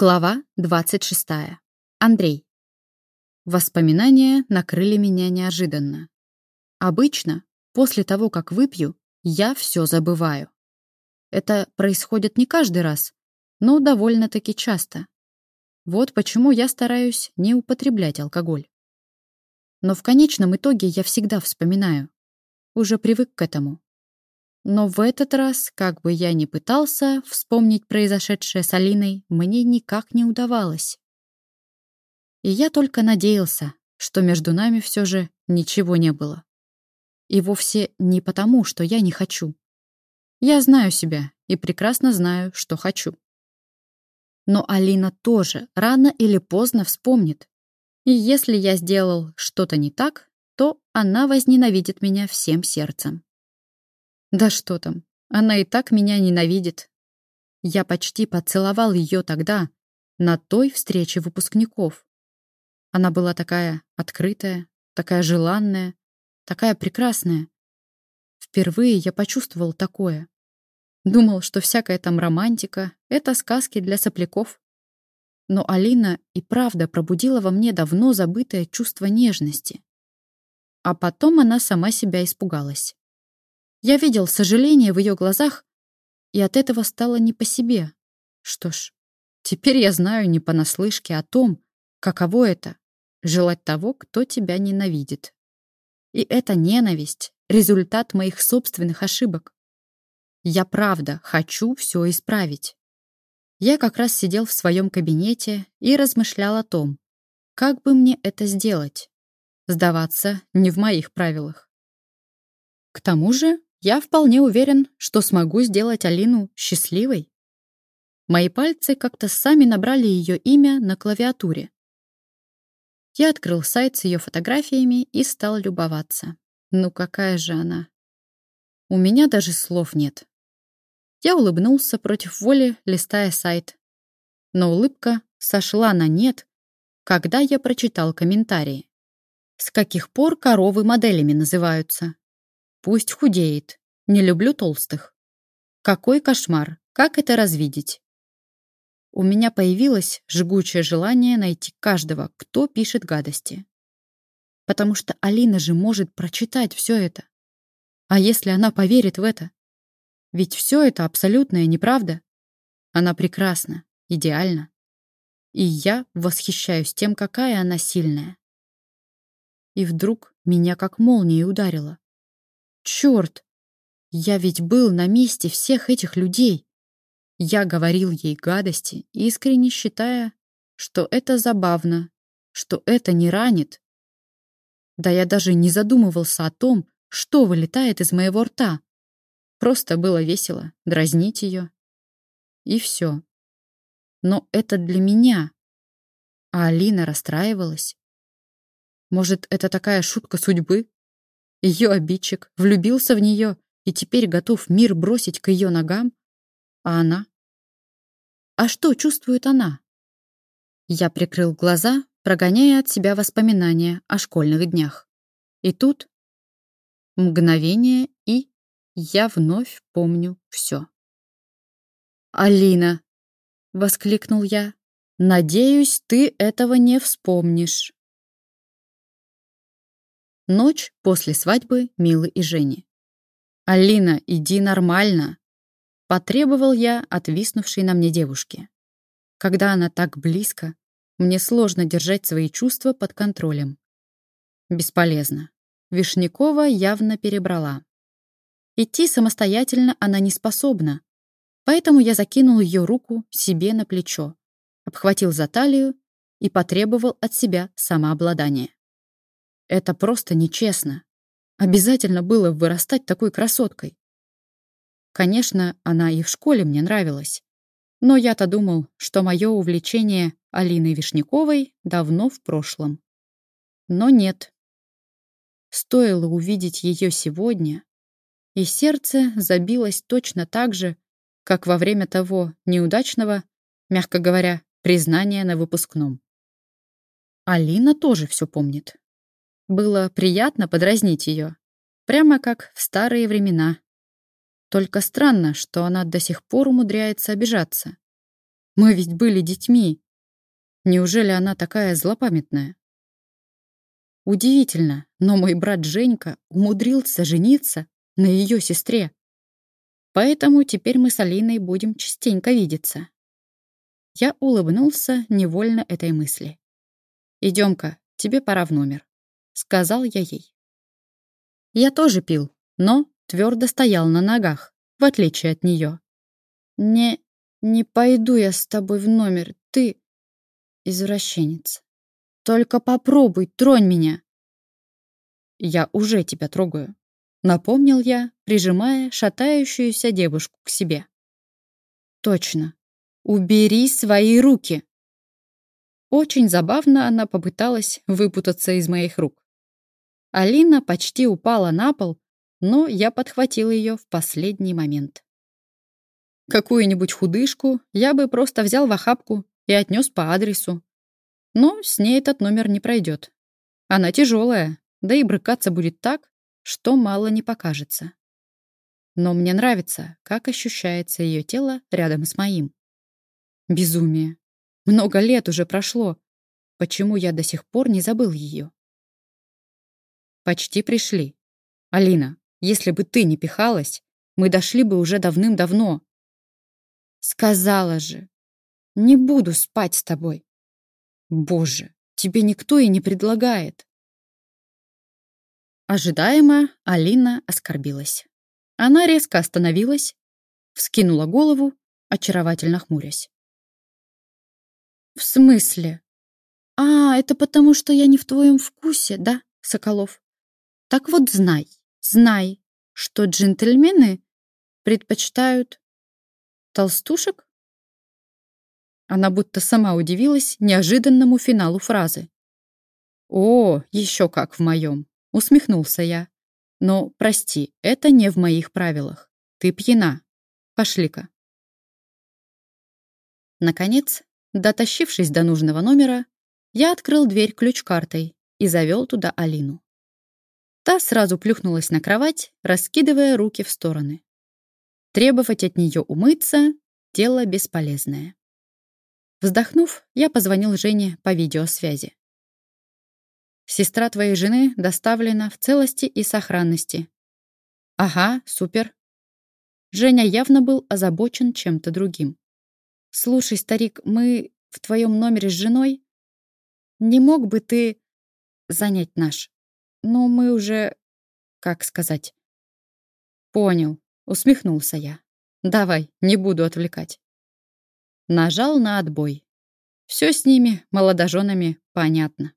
Глава 26. Андрей. Воспоминания накрыли меня неожиданно. Обычно, после того, как выпью, я все забываю. Это происходит не каждый раз, но довольно-таки часто. Вот почему я стараюсь не употреблять алкоголь. Но в конечном итоге я всегда вспоминаю. Уже привык к этому. Но в этот раз, как бы я ни пытался вспомнить произошедшее с Алиной, мне никак не удавалось. И я только надеялся, что между нами все же ничего не было. И вовсе не потому, что я не хочу. Я знаю себя и прекрасно знаю, что хочу. Но Алина тоже рано или поздно вспомнит. И если я сделал что-то не так, то она возненавидит меня всем сердцем. Да что там, она и так меня ненавидит. Я почти поцеловал ее тогда, на той встрече выпускников. Она была такая открытая, такая желанная, такая прекрасная. Впервые я почувствовал такое. Думал, что всякая там романтика — это сказки для сопляков. Но Алина и правда пробудила во мне давно забытое чувство нежности. А потом она сама себя испугалась. Я видел сожаление в ее глазах, и от этого стало не по себе. Что ж, теперь я знаю не понаслышке о том, каково это — желать того, кто тебя ненавидит. И эта ненависть — результат моих собственных ошибок. Я правда хочу все исправить. Я как раз сидел в своем кабинете и размышлял о том, как бы мне это сделать. Сдаваться не в моих правилах. К тому же я вполне уверен, что смогу сделать Алину счастливой. Мои пальцы как-то сами набрали ее имя на клавиатуре. Я открыл сайт с ее фотографиями и стал любоваться. Ну какая же она? У меня даже слов нет. Я улыбнулся против воли, листая сайт. Но улыбка сошла на нет, когда я прочитал комментарии. С каких пор коровы моделями называются? Пусть худеет. Не люблю толстых. Какой кошмар. Как это развидеть? У меня появилось жгучее желание найти каждого, кто пишет гадости. Потому что Алина же может прочитать все это. А если она поверит в это? Ведь все это абсолютная неправда. Она прекрасна, идеальна. И я восхищаюсь тем, какая она сильная. И вдруг меня как молнией ударило. Черт! Я ведь был на месте всех этих людей. Я говорил ей гадости, искренне считая, что это забавно, что это не ранит. Да я даже не задумывался о том, что вылетает из моего рта. Просто было весело дразнить ее. И все. Но это для меня. А Алина расстраивалась. Может, это такая шутка судьбы? Ее обидчик влюбился в нее и теперь готов мир бросить к ее ногам. А она? А что чувствует она? Я прикрыл глаза, прогоняя от себя воспоминания о школьных днях. И тут мгновение, и я вновь помню все. «Алина!» — воскликнул я. «Надеюсь, ты этого не вспомнишь». Ночь после свадьбы Милы и Жени. «Алина, иди нормально!» Потребовал я отвиснувшей на мне девушке. Когда она так близко, мне сложно держать свои чувства под контролем. Бесполезно. Вишнякова явно перебрала. Идти самостоятельно она не способна, поэтому я закинул ее руку себе на плечо, обхватил за талию и потребовал от себя самообладания. Это просто нечестно. Обязательно было вырастать такой красоткой. Конечно, она и в школе мне нравилась. Но я-то думал, что мое увлечение Алиной Вишняковой давно в прошлом. Но нет. Стоило увидеть ее сегодня, и сердце забилось точно так же, как во время того неудачного, мягко говоря, признания на выпускном. Алина тоже все помнит. Было приятно подразнить ее, прямо как в старые времена. Только странно, что она до сих пор умудряется обижаться. Мы ведь были детьми. Неужели она такая злопамятная? Удивительно, но мой брат Женька умудрился жениться на ее сестре. Поэтому теперь мы с Алиной будем частенько видеться. Я улыбнулся невольно этой мысли. «Идем-ка, тебе пора в номер», — сказал я ей. Я тоже пил, но твердо стоял на ногах, в отличие от нее. «Не... не пойду я с тобой в номер, ты... извращенец. Только попробуй, тронь меня!» «Я уже тебя трогаю», — напомнил я, прижимая шатающуюся девушку к себе. «Точно. Убери свои руки!» Очень забавно она попыталась выпутаться из моих рук. Алина почти упала на пол, но я подхватил ее в последний момент. Какую-нибудь худышку я бы просто взял в охапку и отнес по адресу. Но с ней этот номер не пройдет. Она тяжелая, да и брыкаться будет так, что мало не покажется. Но мне нравится, как ощущается ее тело рядом с моим. Безумие. Много лет уже прошло. Почему я до сих пор не забыл ее? Почти пришли. Алина, если бы ты не пихалась, мы дошли бы уже давным-давно. Сказала же. Не буду спать с тобой. Боже, тебе никто и не предлагает. Ожидаемо Алина оскорбилась. Она резко остановилась, вскинула голову, очаровательно хмурясь. «В смысле? А, это потому, что я не в твоем вкусе, да, Соколов? Так вот знай, знай, что джентльмены предпочитают толстушек?» Она будто сама удивилась неожиданному финалу фразы. «О, еще как в моем!» — усмехнулся я. «Но, прости, это не в моих правилах. Ты пьяна. Пошли-ка». Наконец, Дотащившись до нужного номера, я открыл дверь ключ-картой и завел туда Алину. Та сразу плюхнулась на кровать, раскидывая руки в стороны. Требовать от нее умыться — дело бесполезное. Вздохнув, я позвонил Жене по видеосвязи. «Сестра твоей жены доставлена в целости и сохранности». «Ага, супер». Женя явно был озабочен чем-то другим. «Слушай, старик, мы в твоем номере с женой. Не мог бы ты занять наш? Ну, мы уже... Как сказать?» «Понял», — усмехнулся я. «Давай, не буду отвлекать». Нажал на отбой. Все с ними, молодоженами, понятно.